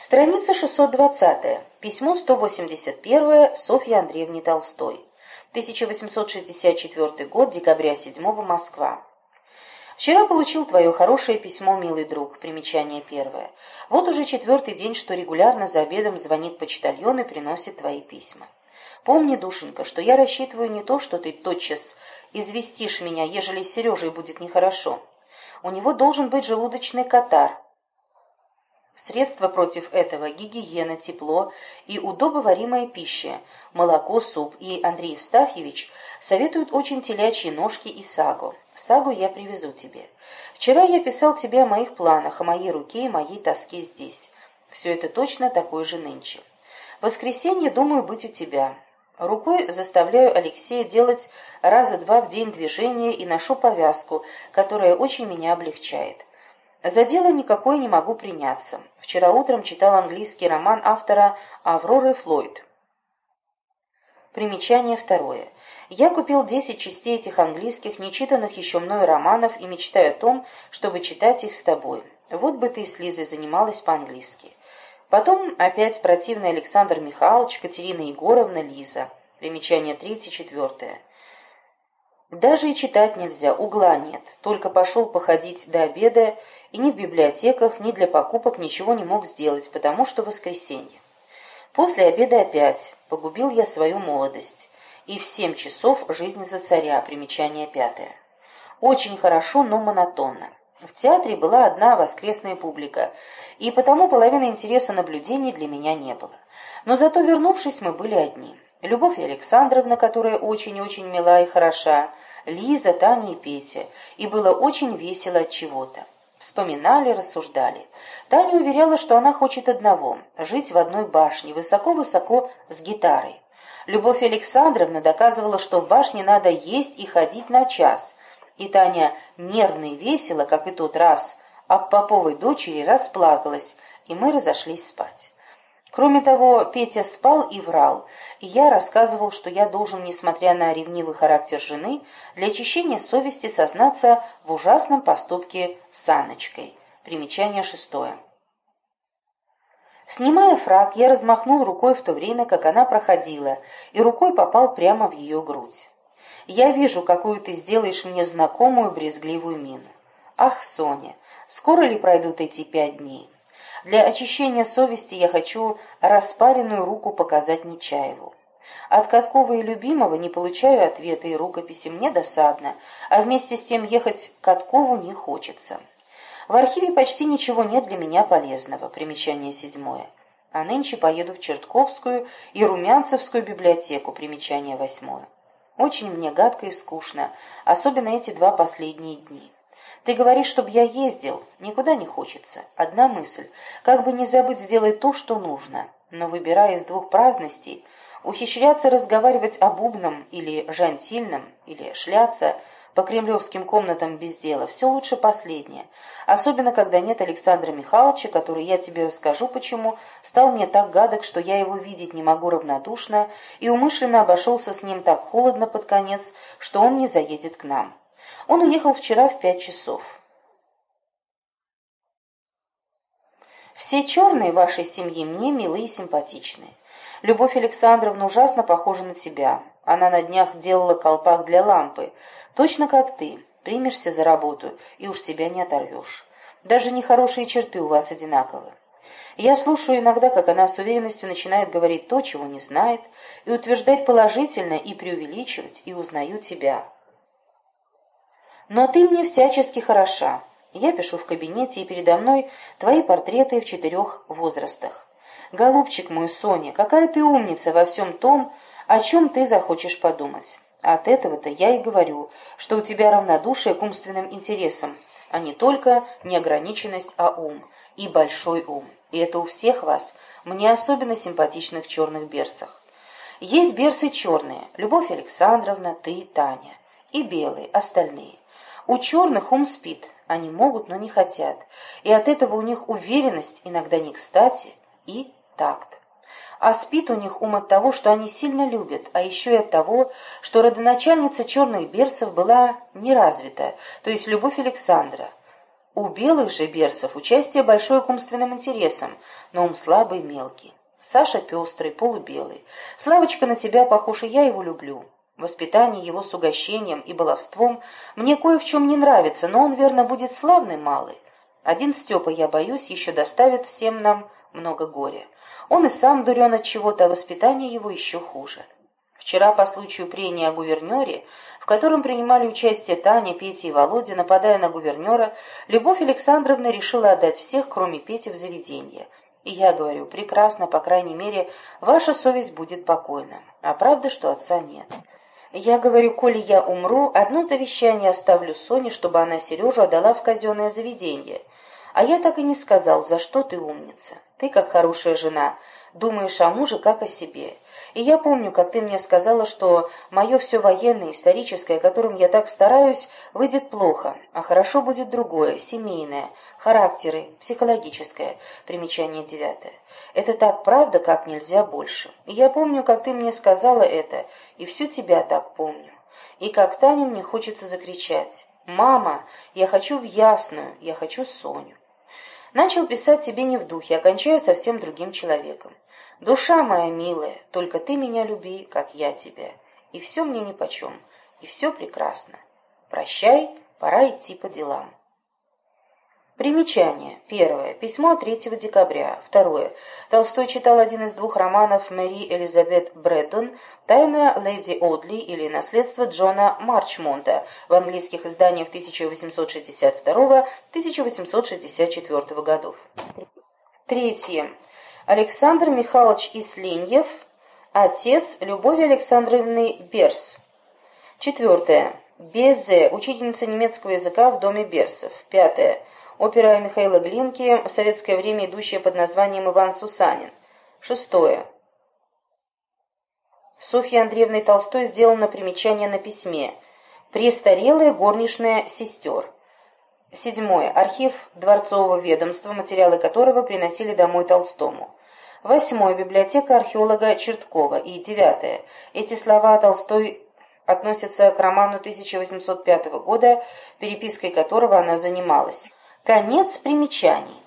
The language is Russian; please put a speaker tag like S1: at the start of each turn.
S1: Страница 620. Письмо 181 Софье Андреевне Толстой. 1864 год, декабря 7 Москва. Вчера получил твое хорошее письмо, милый друг. Примечание первое. Вот уже четвертый день, что регулярно за обедом звонит почтальон и приносит твои письма. Помни, душенька, что я рассчитываю не то, что ты тотчас известишь меня, ежели с Сережей будет нехорошо. У него должен быть желудочный катар, Средства против этого – гигиена, тепло и удобоваримая пища, молоко, суп. И Андрей Евстафьевич советует очень телячьи ножки и сагу. Сагу я привезу тебе. Вчера я писал тебе о моих планах, о моей руке и моей тоске здесь. Все это точно такое же нынче. В воскресенье думаю быть у тебя. Рукой заставляю Алексея делать раза два в день движения и ношу повязку, которая очень меня облегчает. За дело никакое не могу приняться. Вчера утром читал английский роман автора Авроры Флойд. Примечание второе. Я купил десять частей этих английских, нечитанных еще мною романов и мечтаю о том, чтобы читать их с тобой. Вот бы ты с Лизой занималась по-английски. Потом опять противный Александр Михайлович, Катерина Егоровна, Лиза. Примечание третье, четвертое. Даже и читать нельзя, угла нет. Только пошел походить до обеда, и ни в библиотеках, ни для покупок ничего не мог сделать, потому что воскресенье. После обеда опять погубил я свою молодость. И в семь часов жизнь за царя, примечание пятое. Очень хорошо, но монотонно. В театре была одна воскресная публика, и потому половины интереса наблюдений для меня не было. Но зато, вернувшись, мы были одни. Любовь Александровна, которая очень-очень мила и хороша, Лиза, Таня и Петя, и было очень весело от чего-то. Вспоминали, рассуждали. Таня уверяла, что она хочет одного – жить в одной башне, высоко-высоко с гитарой. Любовь Александровна доказывала, что в башне надо есть и ходить на час. И Таня нервно и весело, как и тот раз, об поповой дочери расплакалась, и мы разошлись спать. Кроме того, Петя спал и врал, и я рассказывал, что я должен, несмотря на ревнивый характер жены, для очищения совести сознаться в ужасном поступке с Анночкой. Примечание шестое. Снимая фраг, я размахнул рукой в то время, как она проходила, и рукой попал прямо в ее грудь. Я вижу, какую ты сделаешь мне знакомую брезгливую мину. Ах, Соня, скоро ли пройдут эти пять дней? Для очищения совести я хочу распаренную руку показать Нечаеву. От Каткова и Любимого не получаю ответа и рукописи, мне досадно, а вместе с тем ехать к Каткову не хочется. В архиве почти ничего нет для меня полезного. Примечание седьмое. А нынче поеду в Чертковскую и Румянцевскую библиотеку. Примечание восьмое. Очень мне гадко и скучно, особенно эти два последние дни. Ты говоришь, чтобы я ездил. Никуда не хочется. Одна мысль. Как бы не забыть сделать то, что нужно. Но выбирая из двух праздностей, ухищряться разговаривать о бубном или жантильном, или шляться по кремлевским комнатам без дела, все лучше последнее. Особенно, когда нет Александра Михайловича, который, я тебе расскажу почему, стал мне так гадок, что я его видеть не могу равнодушно, и умышленно обошелся с ним так холодно под конец, что он не заедет к нам. Он уехал вчера в пять часов. Все черные вашей семьи мне милые и симпатичны. Любовь Александровна ужасно похожа на тебя. Она на днях делала колпак для лампы. Точно как ты. Примешься за работу, и уж тебя не оторвешь. Даже нехорошие черты у вас одинаковы. Я слушаю иногда, как она с уверенностью начинает говорить то, чего не знает, и утверждать положительно, и преувеличивать, и узнаю тебя. Но ты мне всячески хороша. Я пишу в кабинете, и передо мной твои портреты в четырех возрастах. Голубчик мой, Соня, какая ты умница во всем том, о чем ты захочешь подумать. От этого-то я и говорю, что у тебя равнодушие к умственным интересам, а не только неограниченность, а ум, и большой ум. И это у всех вас, мне особенно симпатичных черных берсах. Есть берсы черные, Любовь Александровна, ты, Таня, и белые, остальные. У черных ум спит, они могут, но не хотят, и от этого у них уверенность иногда не кстати и такт. А спит у них ум от того, что они сильно любят, а еще и от того, что родоначальница черных берцев была неразвита, то есть любовь Александра. У белых же берсов участие большое к умственным интересам, но ум слабый, мелкий. Саша пестрый, полубелый. Славочка на тебя похож, и я его люблю. Воспитание его с угощением и баловством мне кое в чем не нравится, но он, верно, будет славный малый. Один Степа, я боюсь, еще доставит всем нам много горя. Он и сам дурен от чего-то, а воспитание его еще хуже. Вчера по случаю прения о гувернере, в котором принимали участие Таня, Петя и Володя, нападая на гувернера, Любовь Александровна решила отдать всех, кроме Пети, в заведение. И я говорю, прекрасно, по крайней мере, ваша совесть будет покойна. А правда, что отца нет. Я говорю, коли я умру, одно завещание оставлю Соне, чтобы она Сережу отдала в казенное заведение. А я так и не сказал, за что ты умница. Ты, как хорошая жена, думаешь о муже, как о себе. И я помню, как ты мне сказала, что мое все военное, историческое, которым я так стараюсь, выйдет плохо, а хорошо будет другое, семейное, характеры, психологическое. Примечание девятое. Это так правда, как нельзя больше. И я помню, как ты мне сказала это, и всю тебя так помню. И как Таню мне хочется закричать. «Мама, я хочу в Ясную, я хочу Соню». Начал писать тебе не в духе, а кончаю совсем другим человеком. Душа моя милая, только ты меня люби, как я тебя. И все мне нипочем, и все прекрасно. Прощай, пора идти по делам. Примечание. Первое. Письмо 3 декабря. Второе. Толстой читал один из двух романов Мэри Элизабет Брэддон «Тайна леди Одли» или «Наследство Джона Марчмонта» в английских изданиях 1862-1864 годов. Третье. Александр Михайлович Исленьев, отец Любови Александровны Берс. Четвертое. Безе, учительница немецкого языка в доме Берсов. Пятое. Опера Михаила Глинки, в советское время идущая под названием «Иван Сусанин». Шестое. Софья Андреевной Толстой сделано примечание на письме «Престарелая горничная сестер». Седьмое. Архив Дворцового ведомства, материалы которого приносили домой Толстому. Восьмое. Библиотека археолога Черткова. И девятое. Эти слова Толстой относятся к роману 1805 года, перепиской которого она занималась. Конец примечаний.